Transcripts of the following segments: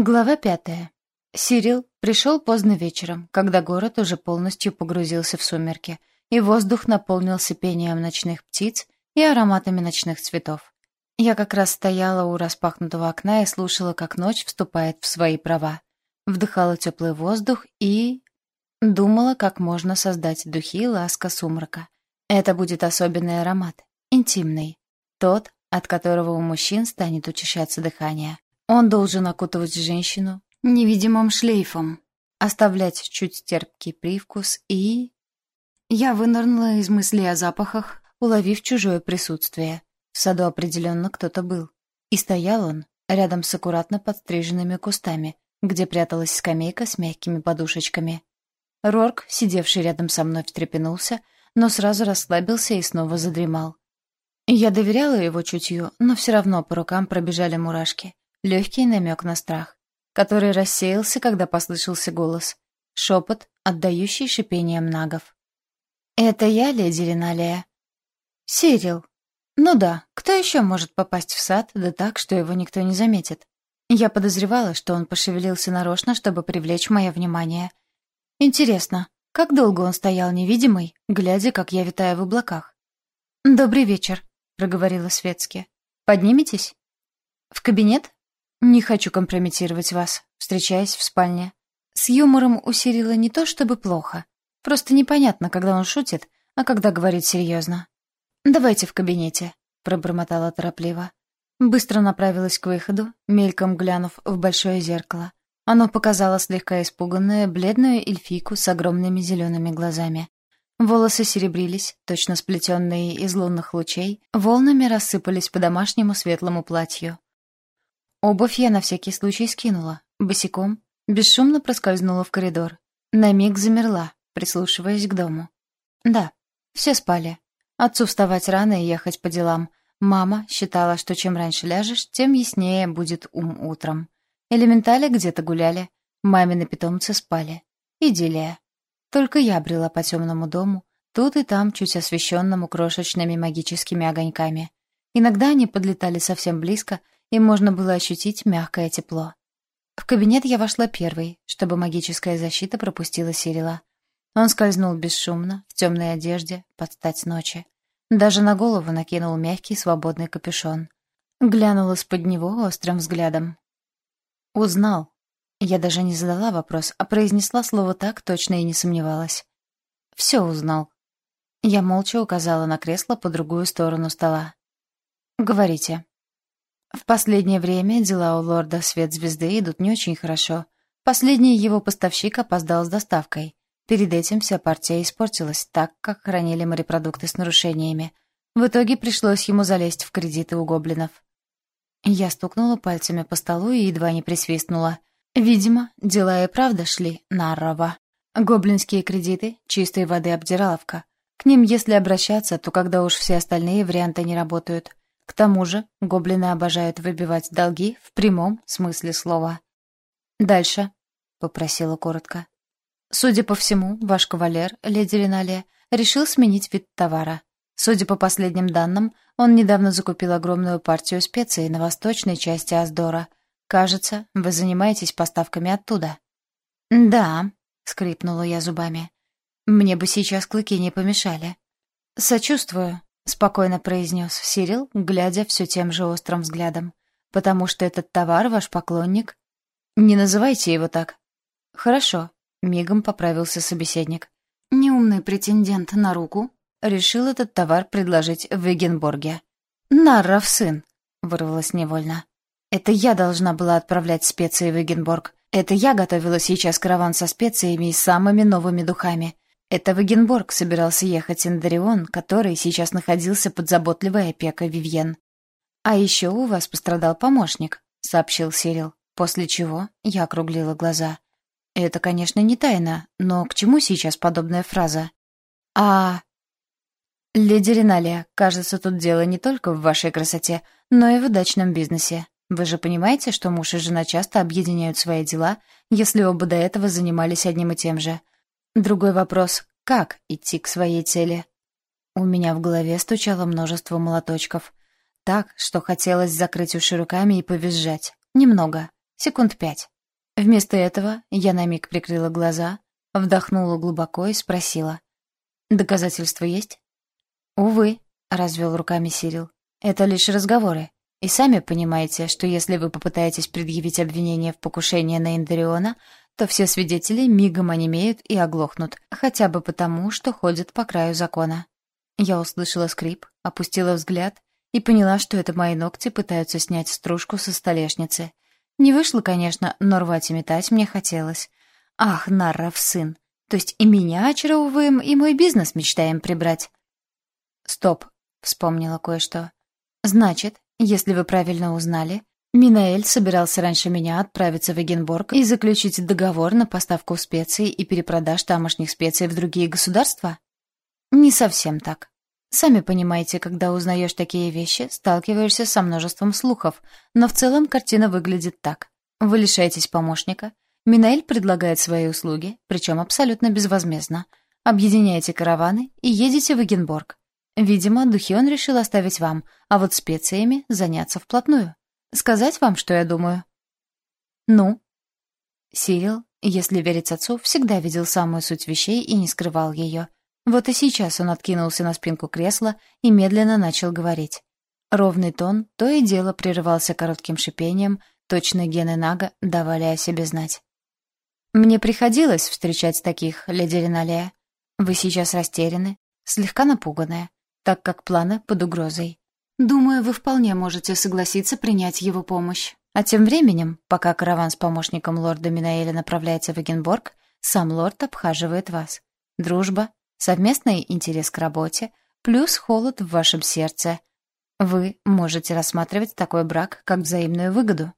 Глава пятая. Сирил пришел поздно вечером, когда город уже полностью погрузился в сумерки, и воздух наполнился пением ночных птиц и ароматами ночных цветов. Я как раз стояла у распахнутого окна и слушала, как ночь вступает в свои права. Вдыхала теплый воздух и... Думала, как можно создать духи ласка сумрака. Это будет особенный аромат, интимный. Тот, от которого у мужчин станет учащаться дыхание. Он должен окутывать женщину невидимым шлейфом, оставлять чуть терпкий привкус и... Я вынырнула из мыслей о запахах, уловив чужое присутствие. В саду определенно кто-то был. И стоял он рядом с аккуратно подстриженными кустами, где пряталась скамейка с мягкими подушечками. Рорк, сидевший рядом со мной, встрепенулся, но сразу расслабился и снова задремал. Я доверяла его чутью, но все равно по рукам пробежали мурашки. Легкий намек на страх, который рассеялся, когда послышался голос. Шепот, отдающий шипением нагов. «Это я, леди Риналия?» «Сирил». «Ну да, кто еще может попасть в сад, да так, что его никто не заметит?» Я подозревала, что он пошевелился нарочно, чтобы привлечь мое внимание. Интересно, как долго он стоял невидимый, глядя, как я витаю в облаках? «Добрый вечер», — проговорила Светски. «Подниметесь?» «В кабинет?» «Не хочу компрометировать вас, встречаясь в спальне». С юмором усилила не то чтобы плохо. Просто непонятно, когда он шутит, а когда говорит серьезно. «Давайте в кабинете», — пробормотала торопливо. Быстро направилась к выходу, мельком глянув в большое зеркало. Оно показало слегка испуганную, бледную эльфийку с огромными зелеными глазами. Волосы серебрились, точно сплетенные из лунных лучей, волнами рассыпались по домашнему светлому платью. Обувь я на всякий случай скинула. Босиком, бесшумно проскользнула в коридор. На миг замерла, прислушиваясь к дому. Да, все спали. Отцу вставать рано и ехать по делам. Мама считала, что чем раньше ляжешь, тем яснее будет ум утром. Элементали где-то гуляли, мамины питомцы спали. Идиллия. Только я брела по темному дому, тут и там чуть освещенному крошечными магическими огоньками. Иногда они подлетали совсем близко — и можно было ощутить мягкое тепло. В кабинет я вошла первой, чтобы магическая защита пропустила Сирила. Он скользнул бесшумно, в темной одежде, под стать ночи. Даже на голову накинул мягкий свободный капюшон. Глянул из-под него острым взглядом. «Узнал». Я даже не задала вопрос, а произнесла слово так, точно и не сомневалась. «Все узнал». Я молча указала на кресло по другую сторону стола. «Говорите». В последнее время дела у лорда Свет Звезды идут не очень хорошо. Последний его поставщик опоздал с доставкой. Перед этим вся партия испортилась, так как хранили морепродукты с нарушениями. В итоге пришлось ему залезть в кредиты у гоблинов. Я стукнула пальцами по столу и едва не присвистнула. Видимо, дела и правда шли на рова. Гоблинские кредиты — чистой воды обдираловка. К ним, если обращаться, то когда уж все остальные варианты не работают. К тому же гоблины обожают выбивать долги в прямом смысле слова. «Дальше», — попросила коротко. «Судя по всему, ваш кавалер, леди Риналия, решил сменить вид товара. Судя по последним данным, он недавно закупил огромную партию специй на восточной части Аздора. Кажется, вы занимаетесь поставками оттуда». «Да», — скрипнула я зубами. «Мне бы сейчас клыки не помешали». «Сочувствую», спокойно произнес Сирил, глядя все тем же острым взглядом. «Потому что этот товар ваш поклонник...» «Не называйте его так». «Хорошо», — мигом поправился собеседник. «Неумный претендент на руку решил этот товар предложить в Эгенборге». «Нарров сын», — вырвалось невольно. «Это я должна была отправлять специи в Эгенборг. Это я готовила сейчас караван со специями и самыми новыми духами. Это в Эгенборг собирался ехать Эндарион, который сейчас находился под заботливой опекой Вивьен. «А еще у вас пострадал помощник», — сообщил Сирил, после чего я округлила глаза. «Это, конечно, не тайна, но к чему сейчас подобная фраза?» «А...» «Леди Риналия, кажется, тут дело не только в вашей красоте, но и в удачном бизнесе. Вы же понимаете, что муж и жена часто объединяют свои дела, если оба до этого занимались одним и тем же. Другой вопрос — как идти к своей цели? У меня в голове стучало множество молоточков. Так, что хотелось закрыть уши руками и повизжать. Немного. секунд пять. Вместо этого я на миг прикрыла глаза, вдохнула глубоко и спросила. «Доказательства есть?» «Увы», — развел руками Сирил. «Это лишь разговоры. И сами понимаете, что если вы попытаетесь предъявить обвинение в покушении на Эндериона, то все свидетели мигом онемеют и оглохнут, хотя бы потому, что ходят по краю закона. Я услышала скрип, опустила взгляд и поняла, что это мои ногти пытаются снять стружку со столешницы. Не вышло, конечно, но рвать и метать мне хотелось. Ах, Нарров сын! То есть и меня очаровываем, и мой бизнес мечтаем прибрать. Стоп, вспомнила кое-что. Значит, если вы правильно узнали, Минаэль собирался раньше меня отправиться в Эгенборг и заключить договор на поставку специй и перепродаж тамошних специй в другие государства? Не совсем так. Сами понимаете, когда узнаешь такие вещи, сталкиваешься со множеством слухов, но в целом картина выглядит так. Вы лишаетесь помощника, Минаэль предлагает свои услуги, причем абсолютно безвозмездно. Объединяете караваны и едете в Эгенборг. Видимо, духи он решил оставить вам, а вот специями заняться вплотную. Сказать вам, что я думаю?» «Ну?» Сирил, если верить отцу, всегда видел самую суть вещей и не скрывал ее. Вот и сейчас он откинулся на спинку кресла и медленно начал говорить. Ровный тон то и дело прерывался коротким шипением, точно гены Нага давали о себе знать. «Мне приходилось встречать таких, леди Риналия. Вы сейчас растеряны, слегка напуганная, так как планы под угрозой. Думаю, вы вполне можете согласиться принять его помощь. А тем временем, пока караван с помощником лорда Минаэля направляется в Эгенборг, сам лорд обхаживает вас. Дружба, совместный интерес к работе, плюс холод в вашем сердце. Вы можете рассматривать такой брак как взаимную выгоду.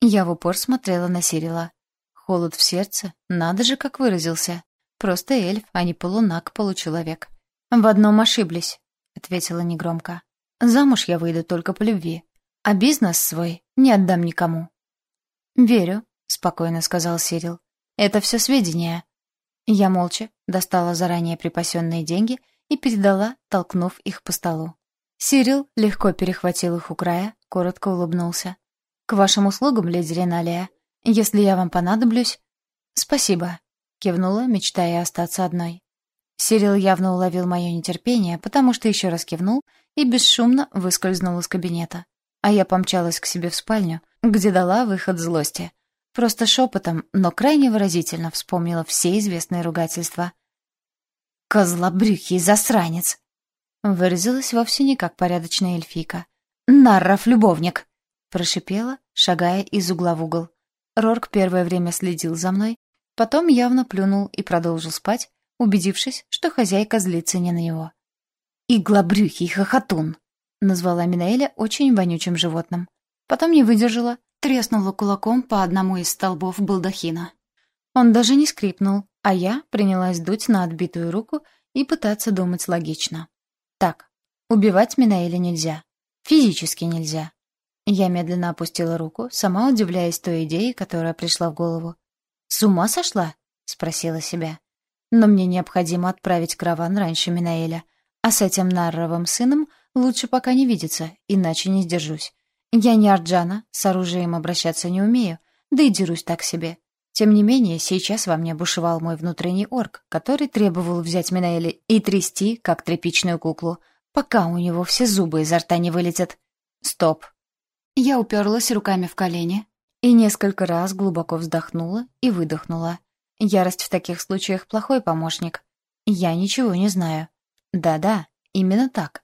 Я в упор смотрела на Сирила. Холод в сердце, надо же, как выразился. Просто эльф, а не полунак-получеловек. «В одном ошиблись», — ответила негромко. Замуж я выйду только по любви, а бизнес свой не отдам никому». «Верю», — спокойно сказал Сирил. «Это все сведения». Я молча достала заранее припасенные деньги и передала, толкнув их по столу. Сирил легко перехватил их у края, коротко улыбнулся. «К вашим услугам, леди Реналия. Если я вам понадоблюсь...» «Спасибо», — кивнула, мечтая остаться одной. Сирил явно уловил мое нетерпение, потому что еще раз кивнул и бесшумно выскользнул из кабинета. А я помчалась к себе в спальню, где дала выход злости. Просто шепотом, но крайне выразительно вспомнила все известные ругательства. «Козлобрюхий засранец!» Выразилась вовсе не как порядочная эльфийка. «Нарров любовник!» Прошипела, шагая из угла в угол. Рорк первое время следил за мной, потом явно плюнул и продолжил спать, убедившись, что хозяйка злится не на него. «Иглобрюхий хохотун!» — назвала Минаэля очень вонючим животным. Потом не выдержала, треснула кулаком по одному из столбов балдахина. Он даже не скрипнул, а я принялась дуть на отбитую руку и пытаться думать логично. Так, убивать Минаэля нельзя. Физически нельзя. Я медленно опустила руку, сама удивляясь той идее, которая пришла в голову. «С ума сошла?» — спросила себя. Но мне необходимо отправить караван раньше Минаэля. А с этим Нарровым сыном лучше пока не видеться, иначе не сдержусь. Я не Арджана, с оружием обращаться не умею, да и дерусь так себе. Тем не менее, сейчас во мне бушевал мой внутренний орк, который требовал взять Минаэля и трясти, как тряпичную куклу, пока у него все зубы изо рта не вылетят. Стоп. Я уперлась руками в колени и несколько раз глубоко вздохнула и выдохнула. Ярость в таких случаях плохой помощник. Я ничего не знаю. Да-да, именно так.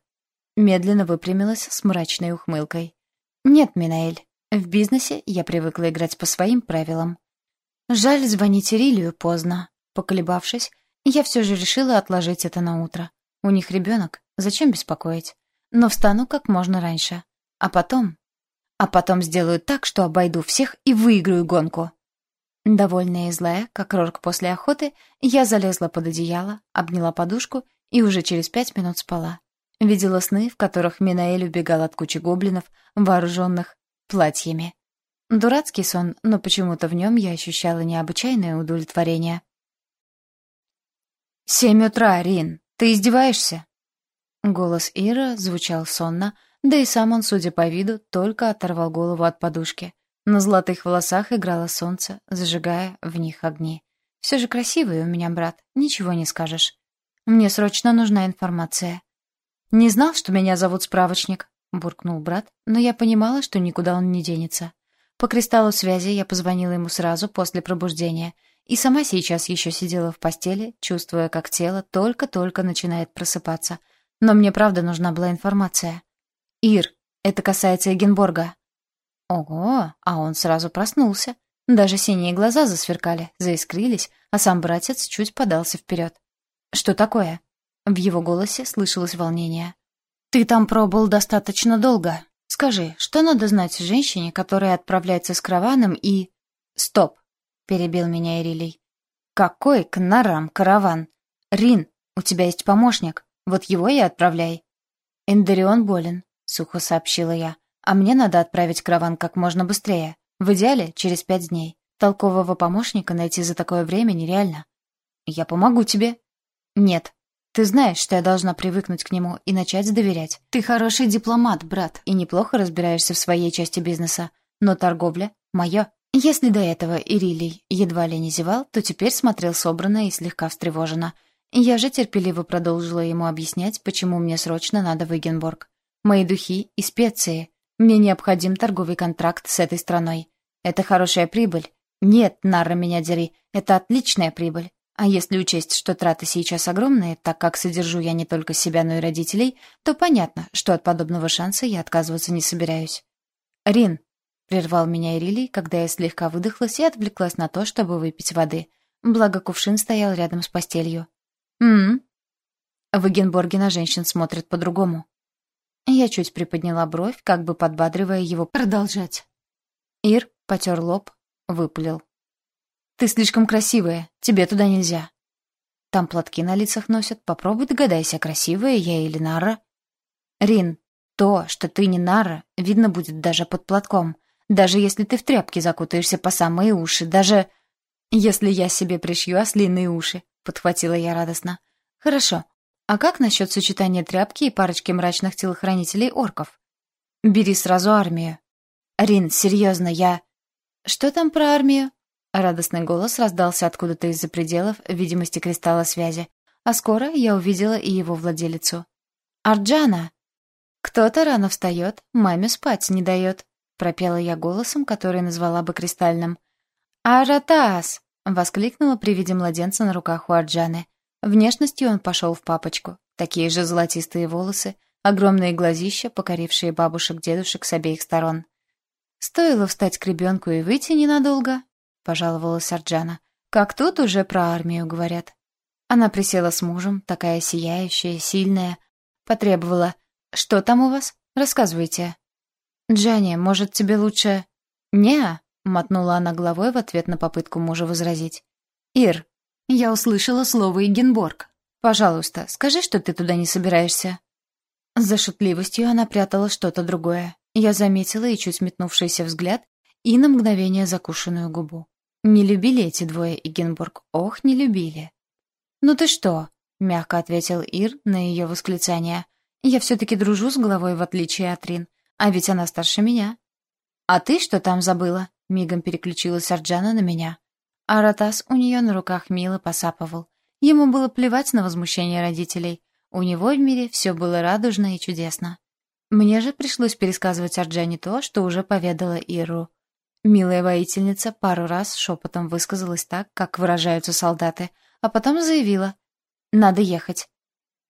Медленно выпрямилась с мрачной ухмылкой. Нет, Минаэль, в бизнесе я привыкла играть по своим правилам. Жаль звонить Ирилию поздно. Поколебавшись, я все же решила отложить это на утро. У них ребенок, зачем беспокоить? Но встану как можно раньше. А потом... А потом сделаю так, что обойду всех и выиграю гонку. Довольная и злая, как Рорк после охоты, я залезла под одеяло, обняла подушку и уже через пять минут спала. Видела сны, в которых Минаэль убегал от кучи гоблинов, вооруженных платьями. Дурацкий сон, но почему-то в нем я ощущала необычайное удовлетворение. «Семь утра, Рин! Ты издеваешься?» Голос Ира звучал сонно, да и сам он, судя по виду, только оторвал голову от подушки. На золотых волосах играло солнце, зажигая в них огни. Все же красивый у меня брат, ничего не скажешь. Мне срочно нужна информация. «Не знал, что меня зовут Справочник», — буркнул брат, но я понимала, что никуда он не денется. По кристаллу связи я позвонила ему сразу после пробуждения, и сама сейчас еще сидела в постели, чувствуя, как тело только-только начинает просыпаться. Но мне правда нужна была информация. «Ир, это касается Эгенборга». Ого, а он сразу проснулся. Даже синие глаза засверкали, заискрились, а сам братец чуть подался вперед. «Что такое?» В его голосе слышалось волнение. «Ты там пробыл достаточно долго. Скажи, что надо знать женщине, которая отправляется с караваном и...» «Стоп!» — перебил меня Ирилий. «Какой к нарам караван? Рин, у тебя есть помощник. Вот его и отправляй». «Эндерион болен», — сухо сообщила я. «А мне надо отправить караван как можно быстрее. В идеале через пять дней. Толкового помощника найти за такое время нереально. Я помогу тебе. Нет. Ты знаешь, что я должна привыкнуть к нему и начать доверять. Ты хороший дипломат, брат, и неплохо разбираешься в своей части бизнеса. Но торговля — мое. Если до этого Ирилий едва ли не зевал, то теперь смотрел собранно и слегка встревоженно. Я же терпеливо продолжила ему объяснять, почему мне срочно надо в Эгенборг. Мои духи и специи. Мне необходим торговый контракт с этой страной. Это хорошая прибыль. Нет, Нарра меня дери, это отличная прибыль. А если учесть, что траты сейчас огромные, так как содержу я не только себя, но и родителей, то понятно, что от подобного шанса я отказываться не собираюсь. «Рин», — прервал меня Ирилий, когда я слегка выдохлась и отвлеклась на то, чтобы выпить воды. Благо кувшин стоял рядом с постелью. «М-м». В Эгенборге на женщин смотрят по-другому. Я чуть приподняла бровь, как бы подбадривая его продолжать. Ир потер лоб, выпалил. «Ты слишком красивая, тебе туда нельзя». Там платки на лицах носят, попробуй догадайся, красивая я или Нара. Рин, то, что ты не Нара, видно будет даже под платком. Даже если ты в тряпке закутаешься по самые уши, даже... Если я себе пришью ослиные уши, подхватила я радостно. Хорошо, а как насчет сочетания тряпки и парочки мрачных телохранителей орков? Бери сразу армию. Рин, серьезно, я... Что там про армию? Радостный голос раздался откуда-то из-за пределов видимости кристалла связи, а скоро я увидела и его владелицу. «Арджана!» «Кто-то рано встает, маме спать не дает», — пропела я голосом, который назвала бы кристальным. «Аратас!» — воскликнула при виде младенца на руках у Арджаны. Внешностью он пошел в папочку. Такие же золотистые волосы, огромные глазища, покорившие бабушек-дедушек с обеих сторон. «Стоило встать к ребенку и выйти ненадолго», — пожаловалась Арджана. «Как тут уже про армию говорят». Она присела с мужем, такая сияющая, сильная. Потребовала. «Что там у вас? Рассказывайте». «Джанни, может, тебе лучше...» «Не-а», мотнула она головой в ответ на попытку мужа возразить. «Ир, я услышала слово «Игенборг». Пожалуйста, скажи, что ты туда не собираешься». За шутливостью она прятала что-то другое. Я заметила и чуть метнувшийся взгляд, и на мгновение закушенную губу. Не любили эти двое Игенборг, ох, не любили. «Ну ты что?» — мягко ответил Ир на ее восклицание. «Я все-таки дружу с головой, в отличие от Рин, а ведь она старше меня». «А ты что там забыла?» — мигом переключилась Арджана на меня. Аратас у нее на руках мило посапывал. Ему было плевать на возмущение родителей. У него в мире все было радужно и чудесно. Мне же пришлось пересказывать Арджане то, что уже поведала Иру. Милая воительница пару раз шепотом высказалась так, как выражаются солдаты, а потом заявила «Надо ехать».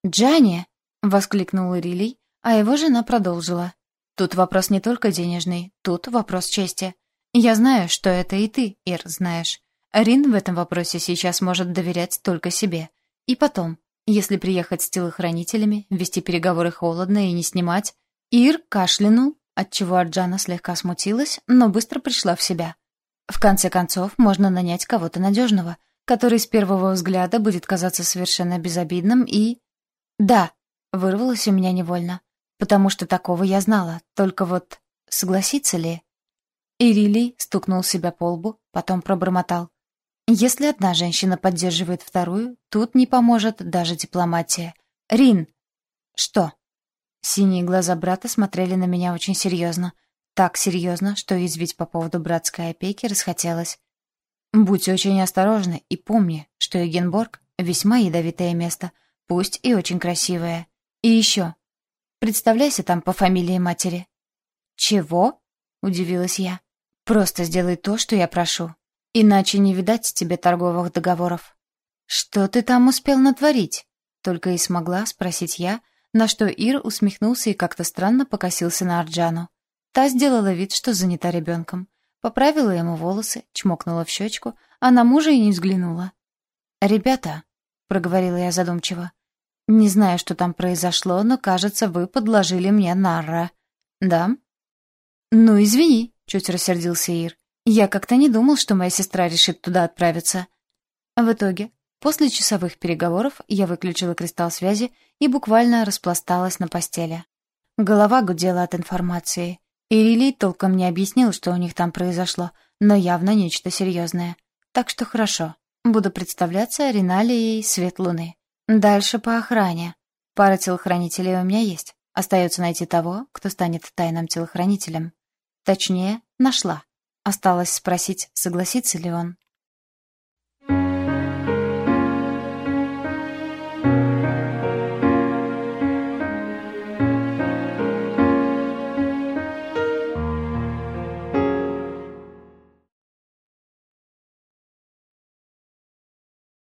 «Джанни!» — воскликнул Ирилий, а его жена продолжила. «Тут вопрос не только денежный, тут вопрос чести. Я знаю, что это и ты, Ир, знаешь. Рин в этом вопросе сейчас может доверять только себе. И потом, если приехать с телохранителями, вести переговоры холодно и не снимать... Ир кашлянул, отчего Арджана слегка смутилась, но быстро пришла в себя. В конце концов, можно нанять кого-то надежного, который с первого взгляда будет казаться совершенно безобидным и... Да, вырвалось у меня невольно, потому что такого я знала, только вот согласится ли? Ирилий стукнул себя по лбу, потом пробормотал. Если одна женщина поддерживает вторую, тут не поможет даже дипломатия. Рин! Что? Синие глаза брата смотрели на меня очень серьезно. Так серьезно, что извить по поводу братской опеки расхотелось. Будь очень осторожна и помни, что Эгенборг — весьма ядовитое место, пусть и очень красивое. И еще. Представляйся там по фамилии матери. «Чего?» — удивилась я. «Просто сделай то, что я прошу. Иначе не видать тебе торговых договоров». «Что ты там успел натворить?» Только и смогла спросить я, на что Ир усмехнулся и как-то странно покосился на Арджану. Та сделала вид, что занята ребенком. Поправила ему волосы, чмокнула в щечку, а на мужа и не взглянула. «Ребята», — проговорила я задумчиво, — «не знаю, что там произошло, но, кажется, вы подложили мне нарра». «Да?» «Ну, извини», — чуть рассердился Ир. «Я как-то не думал, что моя сестра решит туда отправиться». В итоге, после часовых переговоров, я выключила кристалл связи и буквально распласталась на постели. Голова гудела от информации. Ирилий толком не объяснил, что у них там произошло, но явно нечто серьезное. Так что хорошо. Буду представляться Риналией Свет Луны. Дальше по охране. Пара телохранителей у меня есть. Остается найти того, кто станет тайным телохранителем. Точнее, нашла. Осталось спросить, согласится ли он.